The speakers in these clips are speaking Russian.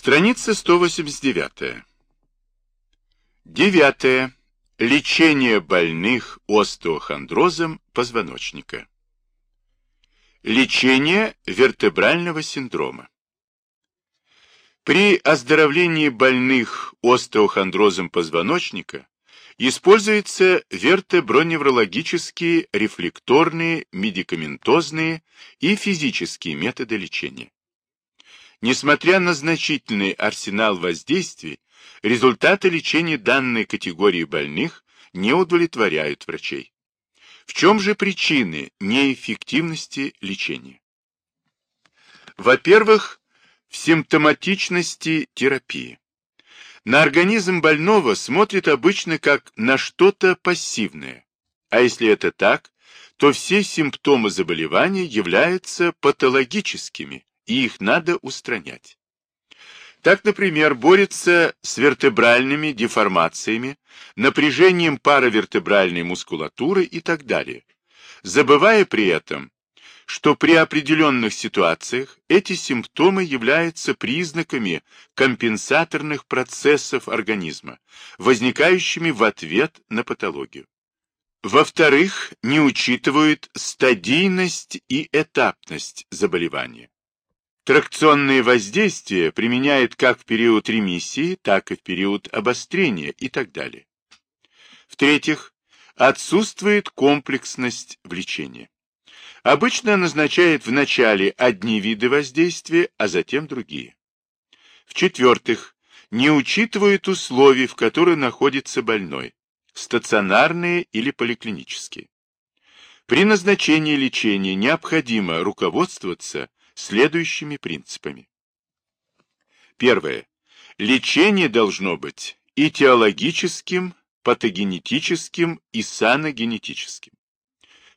Страница 189. Девятое. Лечение больных остеохондрозом позвоночника. Лечение вертебрального синдрома. При оздоровлении больных остеохондрозом позвоночника используются вертеброневрологические, рефлекторные, медикаментозные и физические методы лечения. Несмотря на значительный арсенал воздействий, результаты лечения данной категории больных не удовлетворяют врачей. В чем же причины неэффективности лечения? Во-первых, в симптоматичности терапии. На организм больного смотрят обычно как на что-то пассивное, а если это так, то все симптомы заболевания являются патологическими, и их надо устранять. Так, например, борется с вертебральными деформациями, напряжением паравертебральной мускулатуры и так далее, забывая при этом, что при определенных ситуациях эти симптомы являются признаками компенсаторных процессов организма, возникающими в ответ на патологию. Во-вторых, не учитывают стадийность и этапность заболевания. Тракционные воздействия применяют как в период ремиссии, так и в период обострения и так далее. В-третьих, отсутствует комплексность в лечении. Обычно назначают в начале одни виды воздействия, а затем другие. В-четвертых, не учитывают условий, в которых находится больной, стационарные или поликлинические. При назначении лечения необходимо руководствоваться следующими принципами. Первое. Лечение должно быть и патогенетическим и саногенетическим.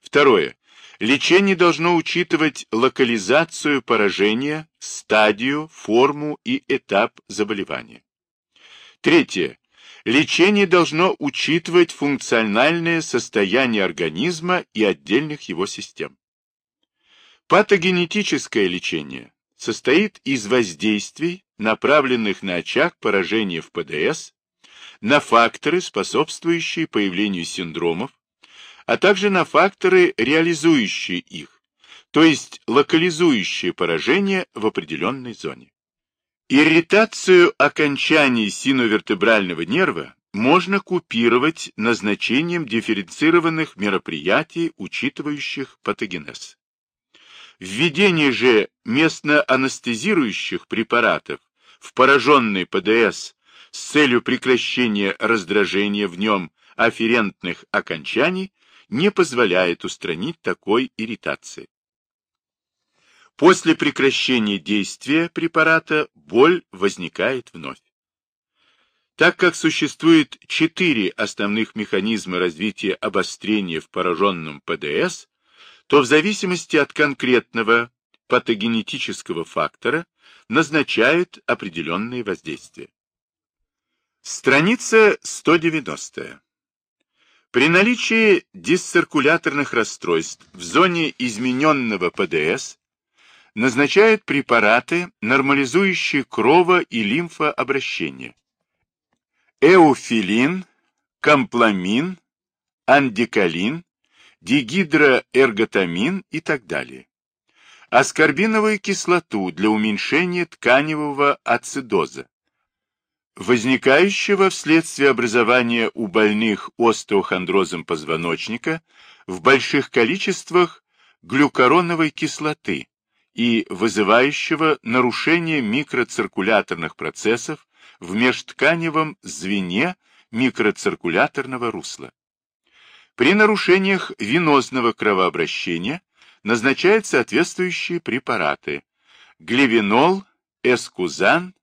Второе. Лечение должно учитывать локализацию поражения, стадию, форму и этап заболевания. Третье. Лечение должно учитывать функциональное состояние организма и отдельных его систем. Патогенетическое лечение состоит из воздействий, направленных на очаг поражения в ПДС, на факторы, способствующие появлению синдромов, а также на факторы, реализующие их, то есть локализующие поражение в определенной зоне. Ирритацию окончаний синовертебрального нерва можно купировать назначением дифференцированных мероприятий, учитывающих патогенез. Введение же местно-анестезирующих препаратов в пораженный ПДС с целью прекращения раздражения в нем афферентных окончаний не позволяет устранить такой ирритации. После прекращения действия препарата боль возникает вновь. Так как существует четыре основных механизма развития обострения в пораженном ПДС, то в зависимости от конкретного патогенетического фактора назначают определенные воздействия. Страница 190. При наличии дисциркуляторных расстройств в зоне измененного ПДС назначают препараты, нормализующие крово- и лимфообращение. Эуфилин, компламин, андикалин, дигидроэрготамин и так далее. Аскорбиновую кислоту для уменьшения тканевого ацидоза, возникающего вследствие образования у больных остеохондрозом позвоночника в больших количествах глюкороновой кислоты и вызывающего нарушение микроциркуляторных процессов в межтканевом звене микроциркуляторного русла. При нарушениях венозного кровообращения назначают соответствующие препараты – глевинол, эскузан,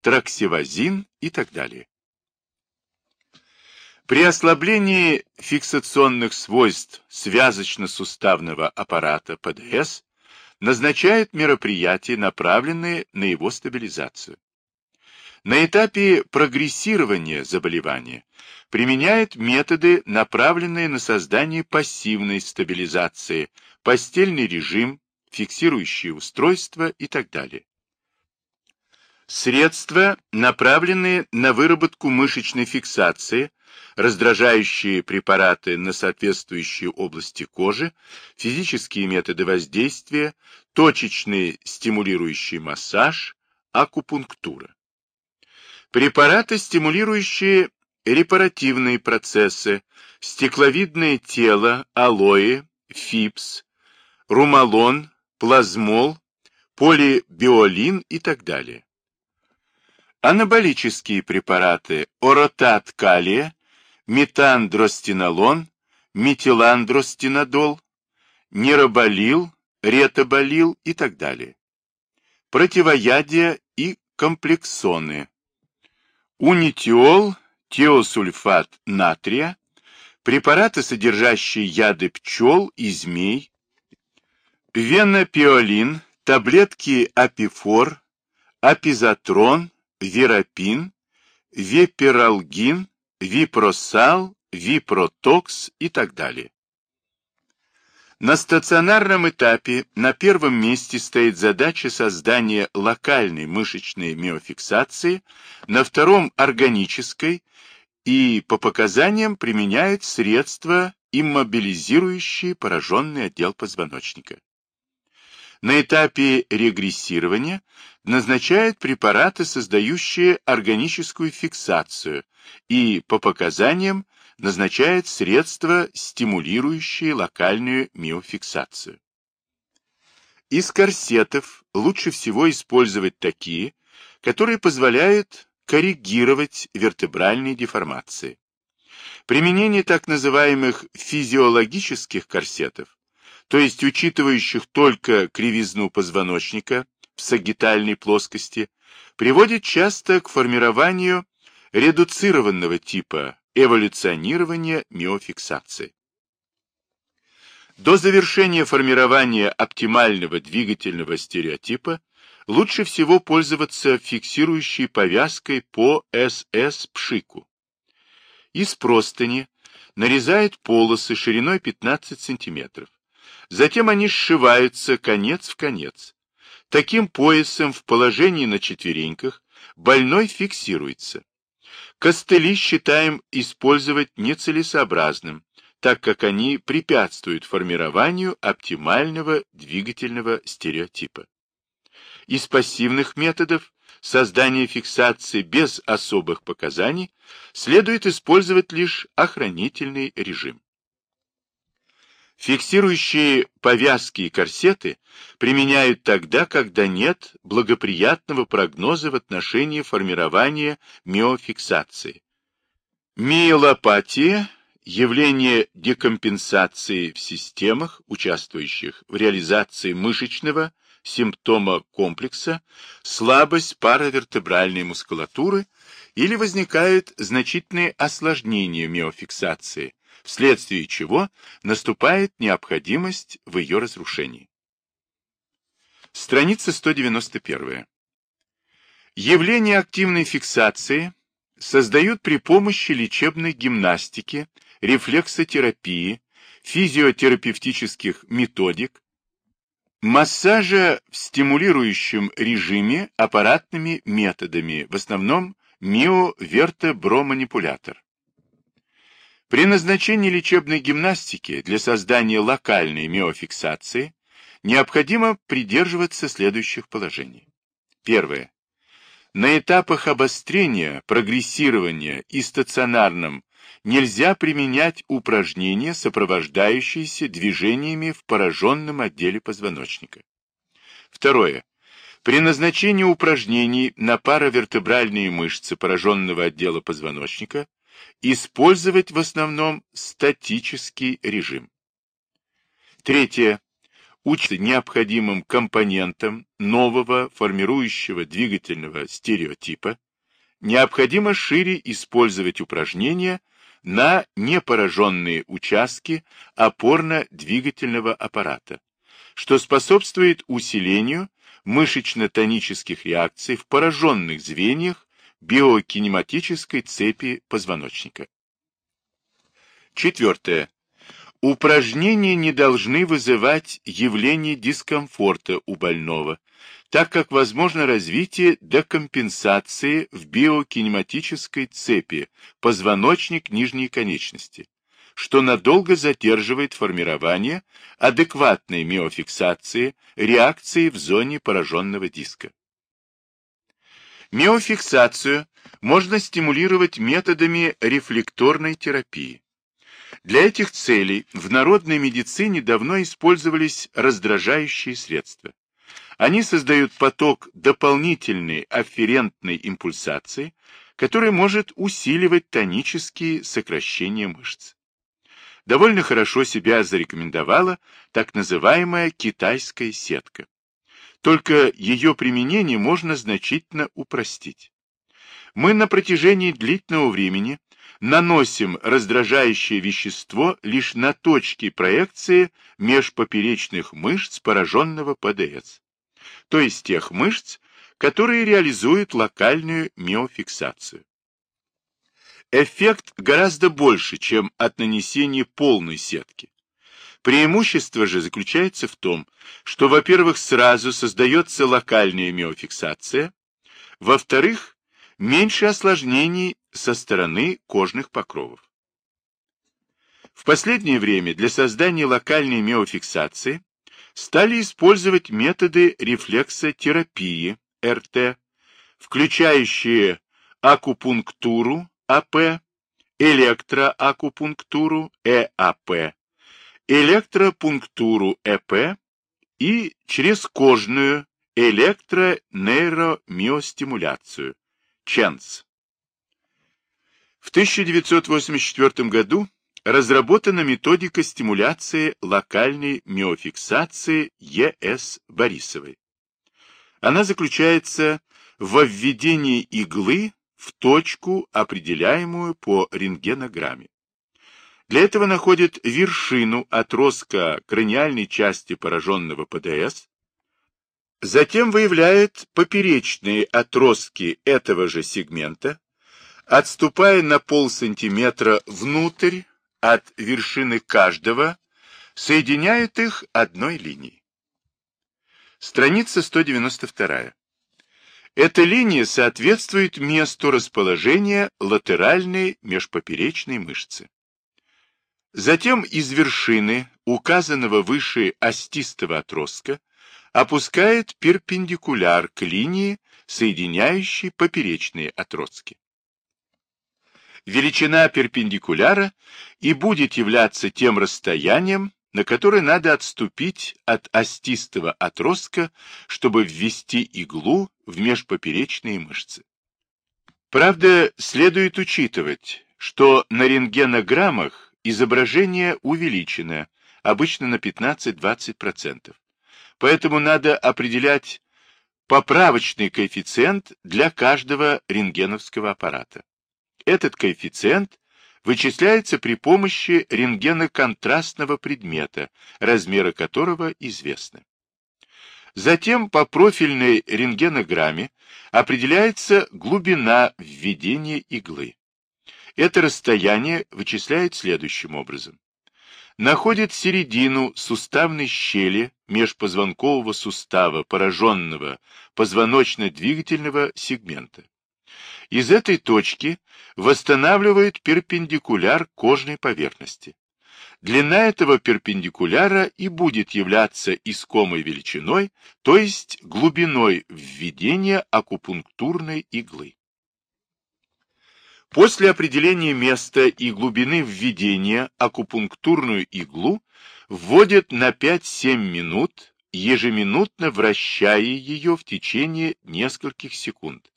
траксивазин и так далее. При ослаблении фиксационных свойств связочно-суставного аппарата ПДС назначают мероприятия, направленные на его стабилизацию. На этапе прогрессирования заболевания применяет методы, направленные на создание пассивной стабилизации, постельный режим, фиксирующие устройства и так далее. Средства, направленные на выработку мышечной фиксации, раздражающие препараты на соответствующие области кожи, физические методы воздействия, точечный стимулирующий массаж, акупунктура. Препараты, стимулирующие репаративные процессы, стекловидное тело, алоэ, фипс, румалон, плазмол, полибиолин и так далее. Анаболические препараты оротат калия, метандростенолон, метиландростенодол, нейроболил, ретоболил и так далее. Противоядия и комплексоны. Унитиол, теосульфат натрия, препараты, содержащие яды пчел и змей, венопиолин, таблетки апифор, апизотрон, верапин, вепералгин, випросал, випротокс и так далее. На стационарном этапе на первом месте стоит задача создания локальной мышечной миофиксации, на втором – органической, и по показаниям применяют средства, иммобилизирующие пораженный отдел позвоночника. На этапе регрессирования назначают препараты, создающие органическую фиксацию, и по показаниям назначает средства, стимулирующие локальную миофиксацию. Из корсетов лучше всего использовать такие, которые позволяют коррегировать вертебральные деформации. Применение так называемых физиологических корсетов, то есть учитывающих только кривизну позвоночника в сагитальной плоскости, приводит часто к формированию редуцированного типа эволюционирования миофиксации. До завершения формирования оптимального двигательного стереотипа лучше всего пользоваться фиксирующей повязкой по СС-пшику. Из простыни нарезают полосы шириной 15 см. Затем они сшиваются конец в конец. Таким поясом в положении на четвереньках больной фиксируется. Костыли считаем использовать нецелесообразным, так как они препятствуют формированию оптимального двигательного стереотипа. Из пассивных методов создания фиксации без особых показаний следует использовать лишь охранительный режим. Фиксирующие повязки и корсеты применяют тогда, когда нет благоприятного прогноза в отношении формирования миофиксации. Миелопатия – явление декомпенсации в системах, участвующих в реализации мышечного симптома комплекса, слабость паравертебральной мускулатуры или возникают значительные осложнения миофиксации, вследствие чего наступает необходимость в ее разрушении. Страница 191. Явление активной фиксации создают при помощи лечебной гимнастики, рефлексотерапии, физиотерапевтических методик, массажа в стимулирующем режиме аппаратными методами, в основном миовертеброманипулятор. При назначении лечебной гимнастики для создания локальной миофиксации необходимо придерживаться следующих положений. Первое. На этапах обострения, прогрессирования и стационарном нельзя применять упражнения, сопровождающиеся движениями в пораженном отделе позвоночника. Второе. При назначении упражнений на паравертебральные мышцы пораженного отдела позвоночника использовать в основном статический режим. Третье. Учиться необходимым компонентам нового формирующего двигательного стереотипа, необходимо шире использовать упражнения на непораженные участки опорно-двигательного аппарата, что способствует усилению мышечно-тонических реакций в пораженных звеньях биокинематической цепи позвоночника. Четвертое. Упражнения не должны вызывать явление дискомфорта у больного, так как возможно развитие декомпенсации в биокинематической цепи позвоночник нижней конечности, что надолго задерживает формирование адекватной миофиксации реакции в зоне пораженного диска. Миофиксацию можно стимулировать методами рефлекторной терапии. Для этих целей в народной медицине давно использовались раздражающие средства. Они создают поток дополнительной афферентной импульсации, который может усиливать тонические сокращения мышц. Довольно хорошо себя зарекомендовала так называемая китайская сетка. Только ее применение можно значительно упростить. Мы на протяжении длительного времени наносим раздражающее вещество лишь на точки проекции межпоперечных мышц пораженного ПДС, то есть тех мышц, которые реализуют локальную миофиксацию. Эффект гораздо больше, чем от нанесения полной сетки. Преимущество же заключается в том, что, во-первых, сразу создается локальная миофиксация, во-вторых, меньше осложнений со стороны кожных покровов. В последнее время для создания локальной миофиксации стали использовать методы рефлексотерапии РТ, включающие акупунктуру АП, электроакупунктуру ЭАП, электропунктуру ЭП и чрезкожную электронейромиостимуляцию ЧЕНС. В 1984 году разработана методика стимуляции локальной миофиксации ЕС Борисовой. Она заключается в введении иглы в точку, определяемую по рентгенограмме. Для этого находят вершину отростка краниальной части пораженного ПДС, затем выявляют поперечные отростки этого же сегмента, отступая на полсантиметра внутрь от вершины каждого, соединяют их одной линией. Страница 192. Эта линия соответствует месту расположения латеральной межпоперечной мышцы. Затем из вершины, указанного выше остистого отростка, опускает перпендикуляр к линии, соединяющей поперечные отростки. Величина перпендикуляра и будет являться тем расстоянием, на которое надо отступить от остистого отростка, чтобы ввести иглу в межпоперечные мышцы. Правда, следует учитывать, что на рентгенограммах изображение увеличено, обычно на 15-20%. Поэтому надо определять поправочный коэффициент для каждого рентгеновского аппарата. Этот коэффициент вычисляется при помощи рентгеноконтрастного предмета, размеры которого известны. Затем по профильной рентгенограмме определяется глубина введения иглы. Это расстояние вычисляет следующим образом. Находит середину суставной щели межпозвонкового сустава, пораженного позвоночно-двигательного сегмента. Из этой точки восстанавливает перпендикуляр кожной поверхности. Длина этого перпендикуляра и будет являться искомой величиной, то есть глубиной введения акупунктурной иглы. После определения места и глубины введения акупунктурную иглу вводят на 5-7 минут, ежеминутно вращая ее в течение нескольких секунд.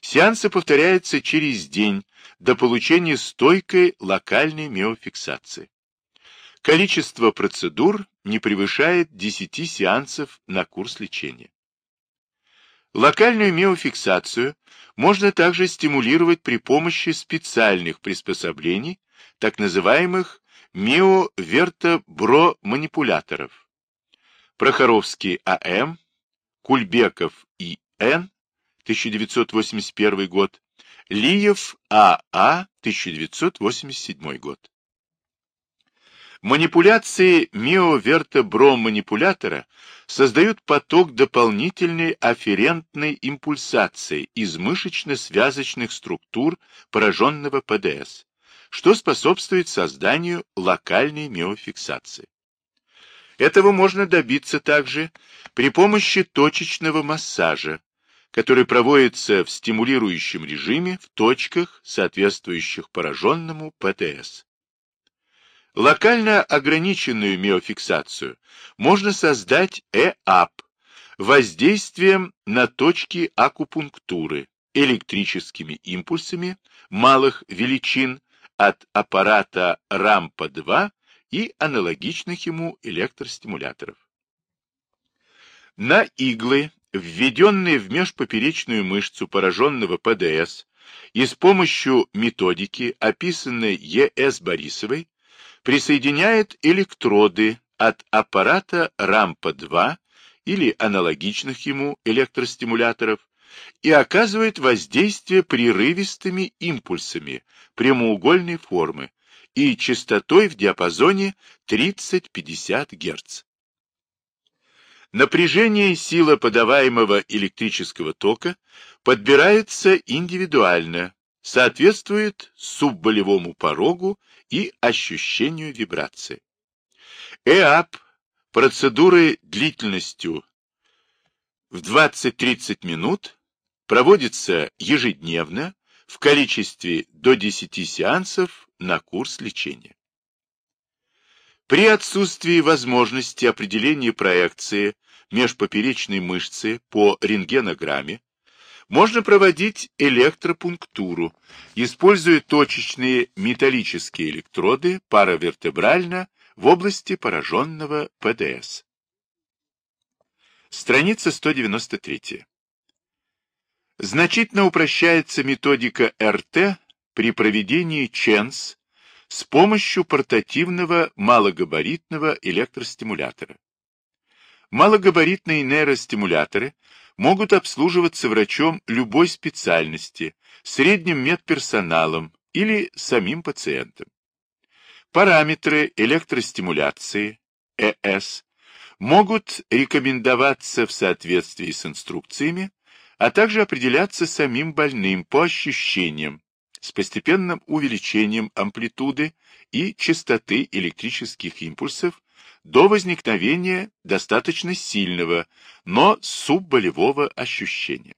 Сеансы повторяются через день до получения стойкой локальной миофиксации. Количество процедур не превышает 10 сеансов на курс лечения. Локальную миофиксацию можно также стимулировать при помощи специальных приспособлений, так называемых миовертоброманипуляторов. Прохоровский А.М., Кульбеков И.Н., 1981 год, Лиев А.А., 1987 год. Манипуляции миовертеброманипулятора создают поток дополнительной афферентной импульсации из мышечно-связочных структур пораженного ПДС, что способствует созданию локальной миофиксации. Этого можно добиться также при помощи точечного массажа, который проводится в стимулирующем режиме в точках, соответствующих пораженному ПТС. Локально ограниченную миофиксацию можно создать ЭАП воздействием на точки акупунктуры электрическими импульсами малых величин от аппарата РАМПа-2 и аналогичных ему электростимуляторов. На иглы, введенные в межпоперечную мышцу пораженного ПДС и с помощью методики, описанной Е.С. Борисовой, присоединяет электроды от аппарата РАМПа-2 или аналогичных ему электростимуляторов и оказывает воздействие прерывистыми импульсами прямоугольной формы и частотой в диапазоне 30-50 Гц. Напряжение и сила подаваемого электрического тока подбирается индивидуально, соответствует субболевому порогу и ощущению вибрации. ЭАП процедуры длительностью в 20-30 минут проводится ежедневно в количестве до 10 сеансов на курс лечения. При отсутствии возможности определения проекции межпоперечной мышцы по рентгенограмме можно проводить электропунктуру, используя точечные металлические электроды паравертебрально в области пораженного ПДС. Страница 193. Значительно упрощается методика РТ при проведении ЧЕНС с помощью портативного малогабаритного электростимулятора. Малогабаритные нейростимуляторы могут обслуживаться врачом любой специальности, средним медперсоналом или самим пациентом. Параметры электростимуляции ЭС могут рекомендоваться в соответствии с инструкциями, а также определяться самим больным по ощущениям с постепенным увеличением амплитуды и частоты электрических импульсов до возникновения достаточно сильного, но субболевого ощущения.